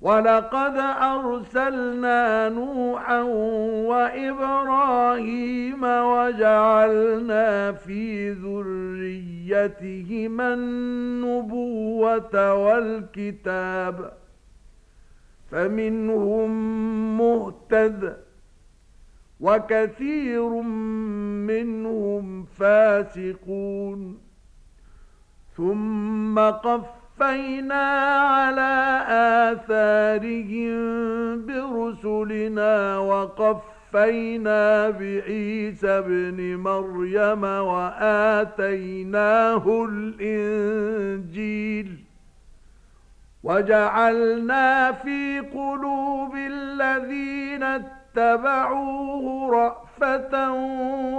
ولقد أرسلنا نوحا وإبراهيم وجعلنا في ذريتهما النبوة والكتاب فمنهم مهتد وكثير منهم فاسقون ثم قف وقفينا على آثارهم برسلنا وقفينا بعيسى بن مريم وآتيناه الإنجيل وجعلنا في قلوب الذين اتبعوه رأفة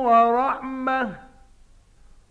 ورحمة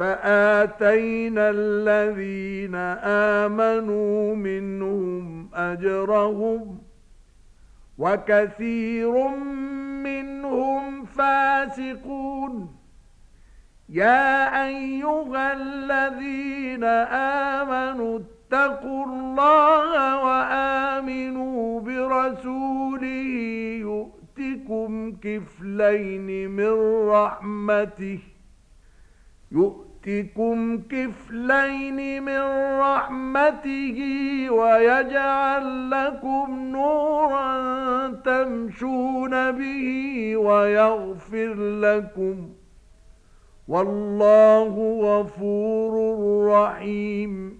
فآتينا الذين آمنوا منهم أجرهم وكثير منهم فاسقون يا أيها الذين آمنوا اتقوا الله وآمنوا برسوله يؤتكم كفلين من رحمته يؤتكم يؤتكم كفلين من رحمته ويجعل لكم نورا تمشون به ويغفر لكم والله غفور رحيم